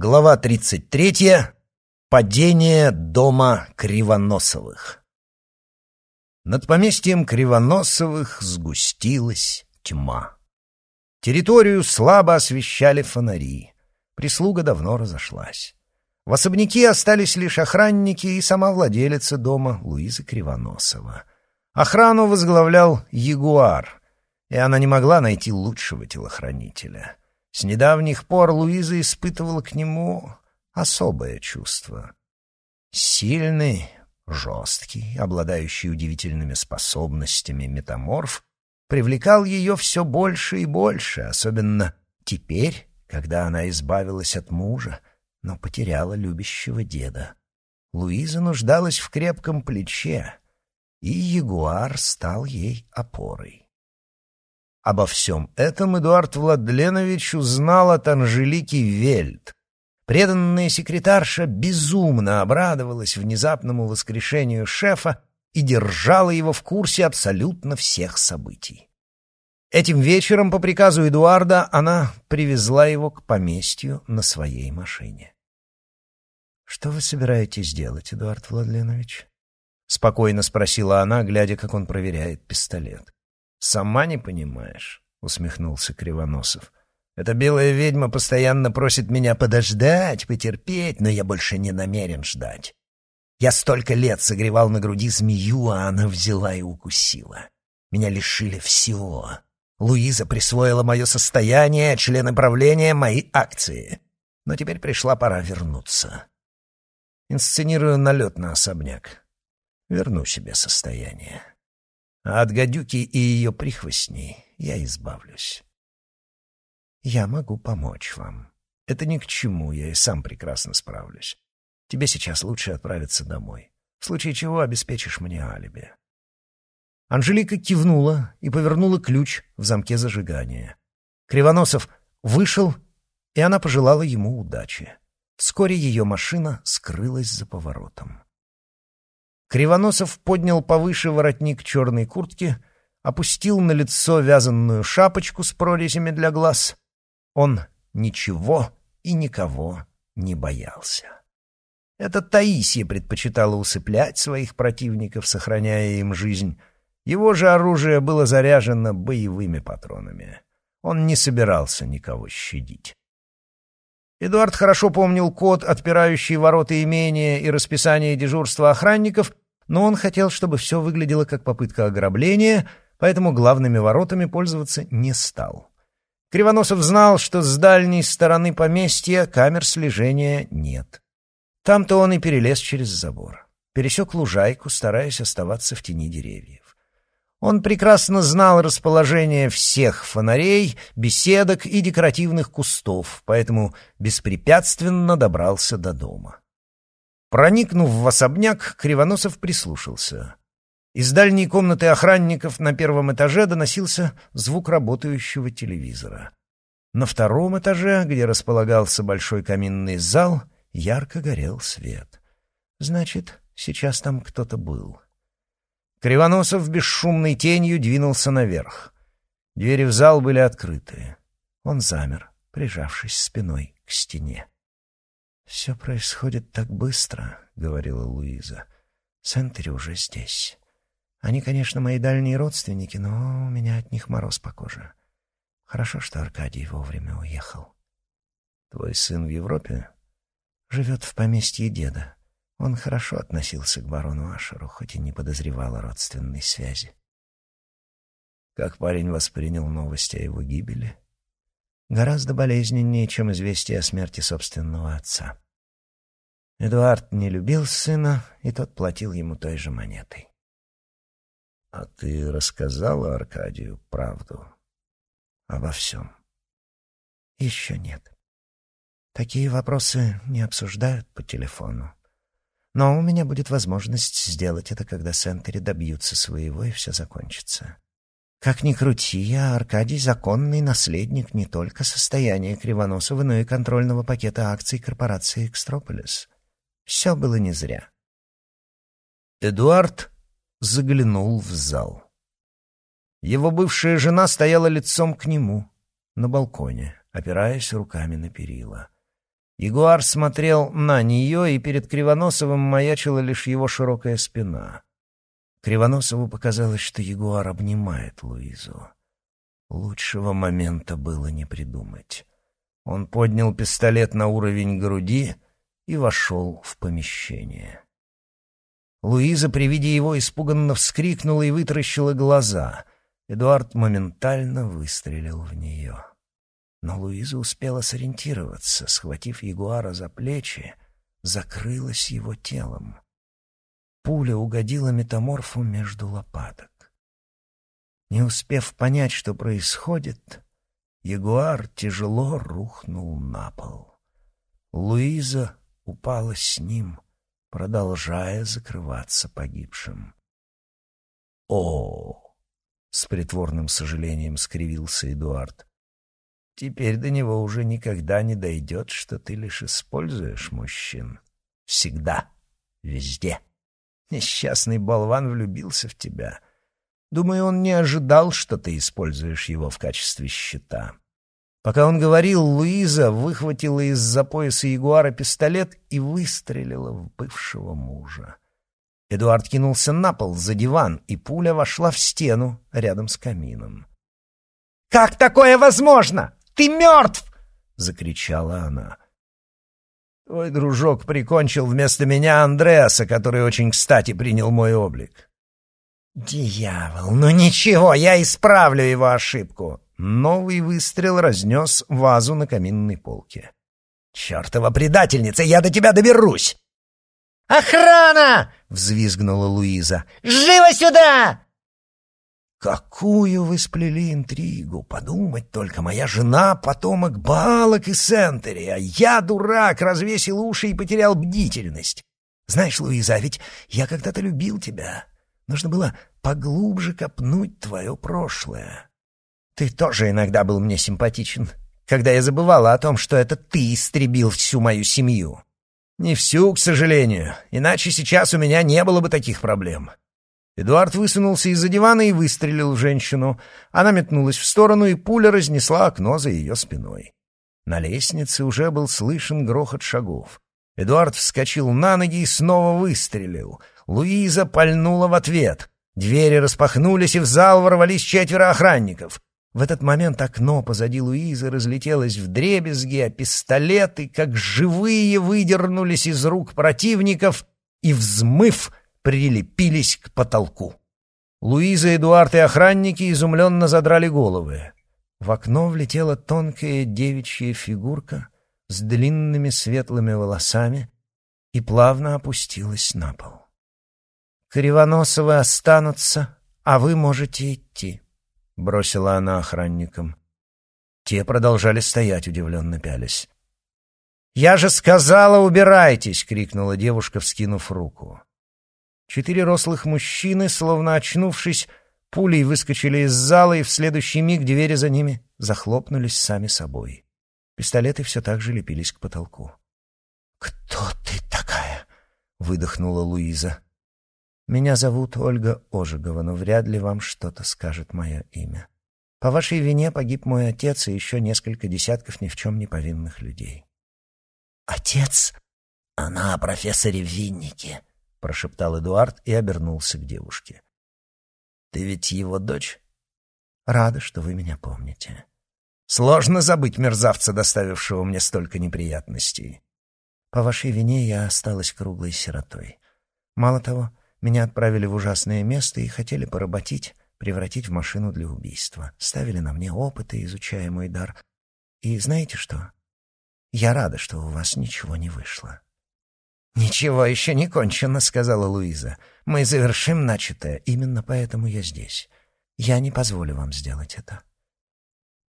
Глава 33. Падение дома Кривоносовых. Над поместьем Кривоносовых сгустилась тьма. Территорию слабо освещали фонари. Прислуга давно разошлась. В особняке остались лишь охранники и сама владелица дома Луиза Кривоносова. Охрану возглавлял Ягуар, и она не могла найти лучшего телохранителя — с недавних пор Луиза испытывала к нему особое чувство. Сильный, жесткий, обладающий удивительными способностями метаморф, привлекал ее все больше и больше, особенно теперь, когда она избавилась от мужа, но потеряла любящего деда. Луиза нуждалась в крепком плече, и ягуар стал ей опорой. Обо всем этом Эдуард Владленович узнал от Анжелики Вельт. Преданная секретарша безумно обрадовалась внезапному воскрешению шефа и держала его в курсе абсолютно всех событий. Этим вечером по приказу Эдуарда она привезла его к поместью на своей машине. «Что вы собираетесь делать, Эдуард Владленович?» — спокойно спросила она, глядя, как он проверяет пистолет. «Сама не понимаешь», — усмехнулся Кривоносов. «Эта белая ведьма постоянно просит меня подождать, потерпеть, но я больше не намерен ждать. Я столько лет согревал на груди змею, а она взяла и укусила. Меня лишили всего. Луиза присвоила мое состояние, члены правления — мои акции. Но теперь пришла пора вернуться. Инсценирую налет на особняк. Верну себе состояние а от гадюки и ее прихвостней я избавлюсь. Я могу помочь вам. Это ни к чему, я и сам прекрасно справлюсь. Тебе сейчас лучше отправиться домой. В случае чего обеспечишь мне алиби. Анжелика кивнула и повернула ключ в замке зажигания. Кривоносов вышел, и она пожелала ему удачи. Вскоре ее машина скрылась за поворотом. Кривоносов поднял повыше воротник черной куртки, опустил на лицо вязаную шапочку с прорезями для глаз. Он ничего и никого не боялся. Это Таисия предпочитала усыплять своих противников, сохраняя им жизнь. Его же оружие было заряжено боевыми патронами. Он не собирался никого щадить. Эдуард хорошо помнил код, отпирающий ворота имения и расписание дежурства охранников, но он хотел, чтобы все выглядело как попытка ограбления, поэтому главными воротами пользоваться не стал. Кривоносов знал, что с дальней стороны поместья камер слежения нет. Там-то он и перелез через забор. Пересек лужайку, стараясь оставаться в тени деревьев. Он прекрасно знал расположение всех фонарей, беседок и декоративных кустов, поэтому беспрепятственно добрался до дома. Проникнув в особняк, Кривоносов прислушался. Из дальней комнаты охранников на первом этаже доносился звук работающего телевизора. На втором этаже, где располагался большой каминный зал, ярко горел свет. Значит, сейчас там кто-то был. Кривоносов бесшумной тенью двинулся наверх. Двери в зал были открыты. Он замер, прижавшись спиной к стене. «Все происходит так быстро», — говорила Луиза. «Сентери уже здесь. Они, конечно, мои дальние родственники, но у меня от них мороз по коже. Хорошо, что Аркадий вовремя уехал». «Твой сын в Европе?» «Живет в поместье деда. Он хорошо относился к барону Ашеру, хоть и не подозревал о родственной связи. Как парень воспринял новости о его гибели? Гораздо болезненнее, чем известие о смерти собственного отца. Эдуард не любил сына, и тот платил ему той же монетой. — А ты рассказала Аркадию правду? — Обо всем. — Еще нет. Такие вопросы не обсуждают по телефону. Но у меня будет возможность сделать это, когда Сентери добьются своего, и все закончится. Как ни крути, а Аркадий — законный наследник не только состояния Кривоносова, но и контрольного пакета акций корпорации «Экстрополис». Все было не зря. Эдуард заглянул в зал. Его бывшая жена стояла лицом к нему на балконе, опираясь руками на перила. Ягуар смотрел на нее, и перед Кривоносовым маячила лишь его широкая спина. Кривоносову показалось, что Ягуар обнимает Луизу. Лучшего момента было не придумать. Он поднял пистолет на уровень груди и вошел в помещение. Луиза при виде его испуганно вскрикнула и вытаращила глаза. Эдуард моментально выстрелил в нее. Но Луиза успела сориентироваться, схватив Ягуара за плечи, закрылась его телом. Пуля угодила метаморфу между лопаток. Не успев понять, что происходит, Ягуар тяжело рухнул на пол. Луиза упала с ним, продолжая закрываться погибшим. «О!» — с притворным сожалением скривился Эдуард. «Теперь до него уже никогда не дойдет, что ты лишь используешь мужчин. Всегда, везде. Несчастный болван влюбился в тебя. Думаю, он не ожидал, что ты используешь его в качестве щита». Пока он говорил, Луиза выхватила из-за пояса ягуара пистолет и выстрелила в бывшего мужа. Эдуард кинулся на пол за диван, и пуля вошла в стену рядом с камином. «Как такое возможно? Ты мертв!» — закричала она. «Твой дружок прикончил вместо меня Андреаса, который очень кстати принял мой облик». «Дьявол, ну ничего, я исправлю его ошибку!» Новый выстрел разнес вазу на каминной полке. «Чертова предательница! Я до тебя доберусь!» «Охрана!» — взвизгнула Луиза. «Живо сюда!» Какую вы сплели интригу! Подумать только, моя жена — потомок Балок и Сентери, а я, дурак, развесил уши и потерял бдительность. Знаешь, Луиза, а ведь я когда-то любил тебя. Нужно было поглубже копнуть твое прошлое. Ты тоже иногда был мне симпатичен, когда я забывала о том, что это ты истребил всю мою семью. Не всю, к сожалению, иначе сейчас у меня не было бы таких проблем. Эдуард высунулся из-за дивана и выстрелил в женщину. Она метнулась в сторону, и пуля разнесла окно за ее спиной. На лестнице уже был слышен грохот шагов. Эдуард вскочил на ноги и снова выстрелил. Луиза пальнула в ответ. Двери распахнулись, и в зал ворвались четверо охранников. В этот момент окно позади Луизы разлетелось в дребезги, а пистолеты, как живые, выдернулись из рук противников и, взмыв, прилепились к потолку. Луиза, Эдуард и охранники изумленно задрали головы. В окно влетела тонкая девичья фигурка с длинными светлыми волосами и плавно опустилась на пол. «Кривоносовы останутся, а вы можете идти», — бросила она охранникам. Те продолжали стоять, удивленно пялись. «Я же сказала, убирайтесь!» — крикнула девушка, вскинув руку. Четыре рослых мужчины, словно очнувшись, пулей выскочили из зала, и в следующий миг двери за ними захлопнулись сами собой. Пистолеты все так же лепились к потолку. «Кто ты такая?» — выдохнула Луиза. Меня зовут Ольга Ожегова, но вряд ли вам что-то скажет мое имя. По вашей вине погиб мой отец и еще несколько десятков ни в чем не повинных людей. «Отец? Она о профессоре Виннике», — прошептал Эдуард и обернулся к девушке. «Ты ведь его дочь?» «Рада, что вы меня помните. Сложно забыть мерзавца, доставившего мне столько неприятностей. По вашей вине я осталась круглой сиротой. Мало того, меня отправили в ужасное место и хотели поработить, превратить в машину для убийства. Ставили на мне опыты, изучая мой дар. И знаете что? Я рада, что у вас ничего не вышло. «Ничего еще не кончено», — сказала Луиза. «Мы завершим начатое, именно поэтому я здесь. Я не позволю вам сделать это».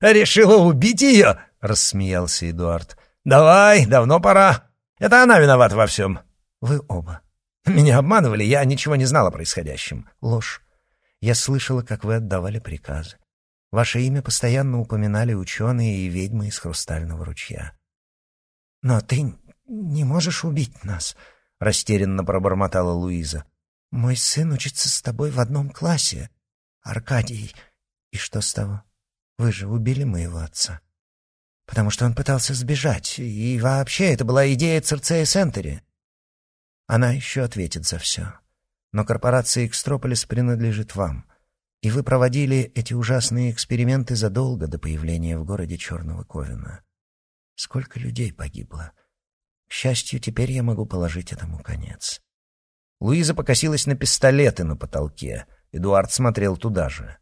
«Решила убить ее?» — рассмеялся Эдуард. «Давай, давно пора. Это она виновата во всем». «Вы оба. Меня обманывали, я ничего не знала о происходящем. Ложь. Я слышала, как вы отдавали приказы. Ваше имя постоянно упоминали ученые и ведьмы из Хрустального ручья. Но ты не можешь убить нас, — растерянно пробормотала Луиза. Мой сын учится с тобой в одном классе. Аркадий. И что с того? Вы же убили моего отца. потому что он пытался сбежать, и вообще это была идея Церцея Сентери. Она еще ответит за все. Но корпорация Экстрополис принадлежит вам, и вы проводили эти ужасные эксперименты задолго до появления в городе Черного Ковина. Сколько людей погибло? К счастью, теперь я могу положить этому конец. Луиза покосилась на пистолеты на потолке. Эдуард смотрел туда же.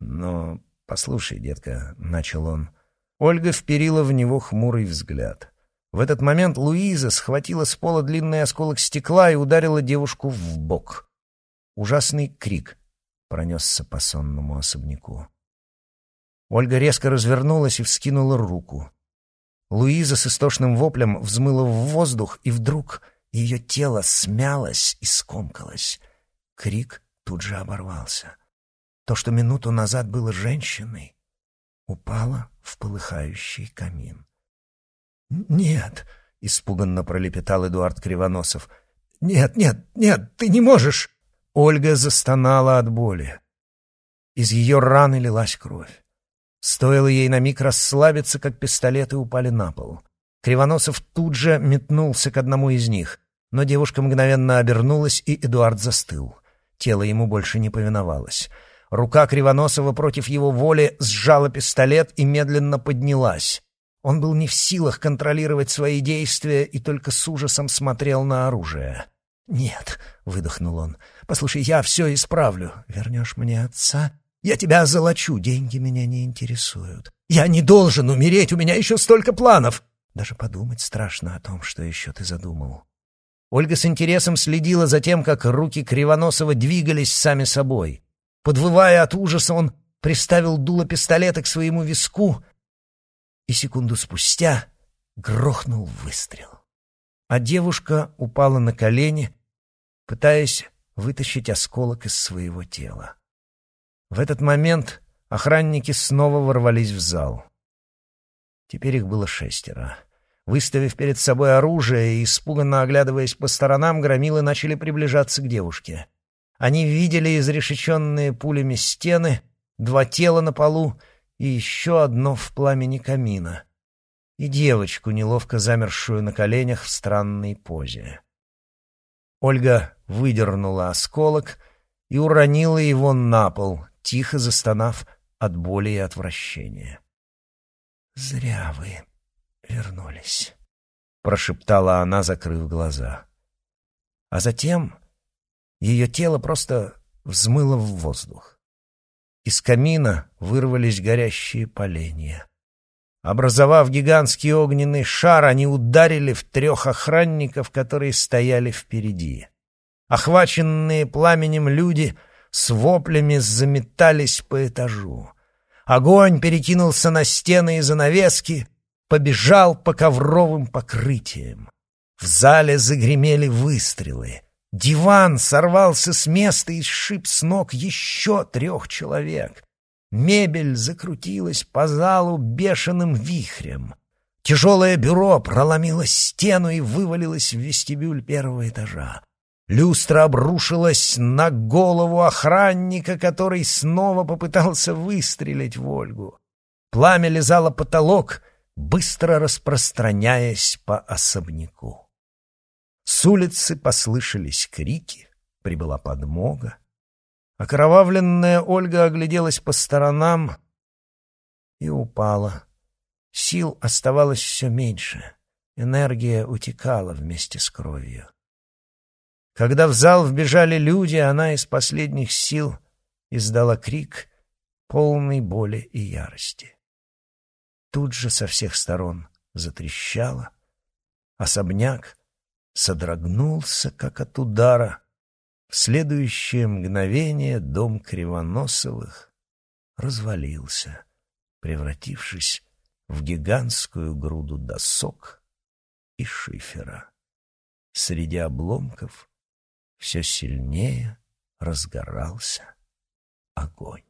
«Но послушай, детка», — начал он. Ольга вперила в него хмурый взгляд. В этот момент Луиза схватила с пола длинный осколок стекла и ударила девушку в бок. Ужасный крик пронесся по сонному особняку. Ольга резко развернулась и вскинула руку. Луиза с истошным воплем взмыла в воздух, и вдруг ее тело смялось и скомкалось. Крик тут же оборвался. То, что минуту назад было женщиной, упало в полыхающий камин. «Нет!» — испуганно пролепетал Эдуард Кривоносов. «Нет, нет, нет, ты не можешь!» Ольга застонала от боли. Из ее раны лилась кровь. Стоило ей на миг расслабиться, как пистолеты упали на пол. Кривоносов тут же метнулся к одному из них, но девушка мгновенно обернулась, и Эдуард застыл. Тело ему больше не повиновалось. Рука Кривоносова против его воли сжала пистолет и медленно поднялась. Он был не в силах контролировать свои действия и только с ужасом смотрел на оружие. «Нет», — выдохнул он, — «послушай, я все исправлю. Вернешь мне отца, я тебя золочу, деньги меня не интересуют. Я не должен умереть, у меня еще столько планов. Даже подумать страшно о том, что еще ты задумал. Ольга с интересом следила за тем, как руки Кривоносова двигались сами собой. Подвывая от ужаса, он приставил дуло пистолета к своему виску, и секунду спустя грохнул выстрел. А девушка упала на колени, пытаясь вытащить осколок из своего тела. В этот момент охранники снова ворвались в зал. Теперь их было шестеро. Выставив перед собой оружие и испуганно оглядываясь по сторонам, громилы начали приближаться к девушке. Они видели изрешеченные пулями стены, два тела на полу и еще одно в пламени камина. И девочку, неловко замершую на коленях в странной позе. Ольга выдернула осколок и уронила его на пол, тихо застонав от боли и отвращения. «Зря вы вернулись», — прошептала она, закрыв глаза. А затем ее тело просто взмыло в воздух. Из камина вырвались горящие поленья. Образовав гигантский огненный шар, они ударили в трех охранников, которые стояли впереди. Охваченные пламенем люди с воплями заметались по этажу. Огонь перекинулся на стены и занавески, побежал по ковровым покрытиям. В зале загремели выстрелы. Диван сорвался с места и сшиб с ног еще трех человек. Мебель закрутилась по залу бешеным вихрем. Тяжелое бюро проломило стену и вывалилось в вестибюль первого этажа. Люстра обрушилась на голову охранника, который снова попытался выстрелить в Ольгу. Пламя лизало потолок, быстро распространяясь по особняку. С улицы послышались крики, прибыла подмога. Окровавленная Ольга огляделась по сторонам и упала. Сил оставалось все меньше, энергия утекала вместе с кровью. Когда в зал вбежали люди, она из последних сил издала крик, полный боли и ярости. Тут же со всех сторон затрещало, особняк содрогнулся, как от удара. В следующее мгновение дом Кривоносовых развалился, превратившись в гигантскую груду досок и шифера. Среди обломков все сильнее разгорался огонь.